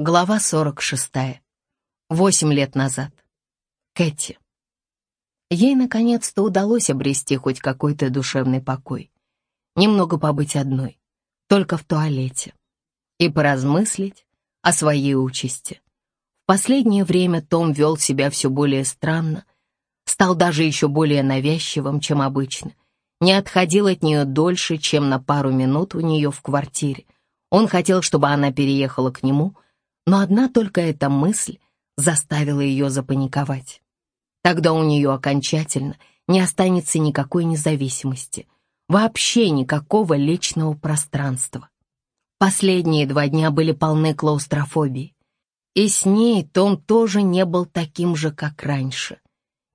Глава 46. Восемь лет назад. Кэти. Ей наконец-то удалось обрести хоть какой-то душевный покой. Немного побыть одной, только в туалете. И поразмыслить о своей участи. В последнее время Том вел себя все более странно, стал даже еще более навязчивым, чем обычно, не отходил от нее дольше, чем на пару минут у нее в квартире. Он хотел, чтобы она переехала к нему — но одна только эта мысль заставила ее запаниковать. Тогда у нее окончательно не останется никакой независимости, вообще никакого личного пространства. Последние два дня были полны клаустрофобии. И с ней Том тоже не был таким же, как раньше.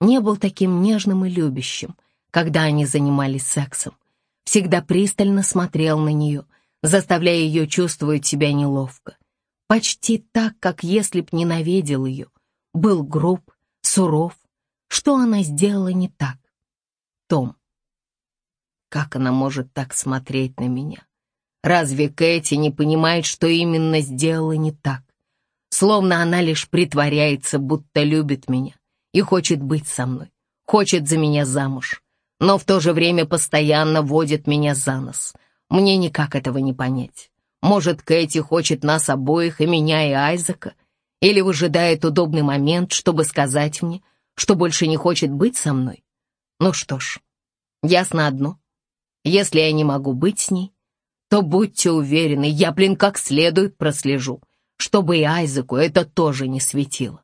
Не был таким нежным и любящим, когда они занимались сексом. Всегда пристально смотрел на нее, заставляя ее чувствовать себя неловко почти так, как если б ненавидел ее, был груб, суров. Что она сделала не так? Том. Как она может так смотреть на меня? Разве Кэти не понимает, что именно сделала не так? Словно она лишь притворяется, будто любит меня и хочет быть со мной, хочет за меня замуж, но в то же время постоянно водит меня за нос. Мне никак этого не понять. Может, Кэти хочет нас обоих, и меня, и Айзека, или выжидает удобный момент, чтобы сказать мне, что больше не хочет быть со мной? Ну что ж, ясно одно. Если я не могу быть с ней, то будьте уверены, я, блин, как следует прослежу, чтобы и Айзеку это тоже не светило.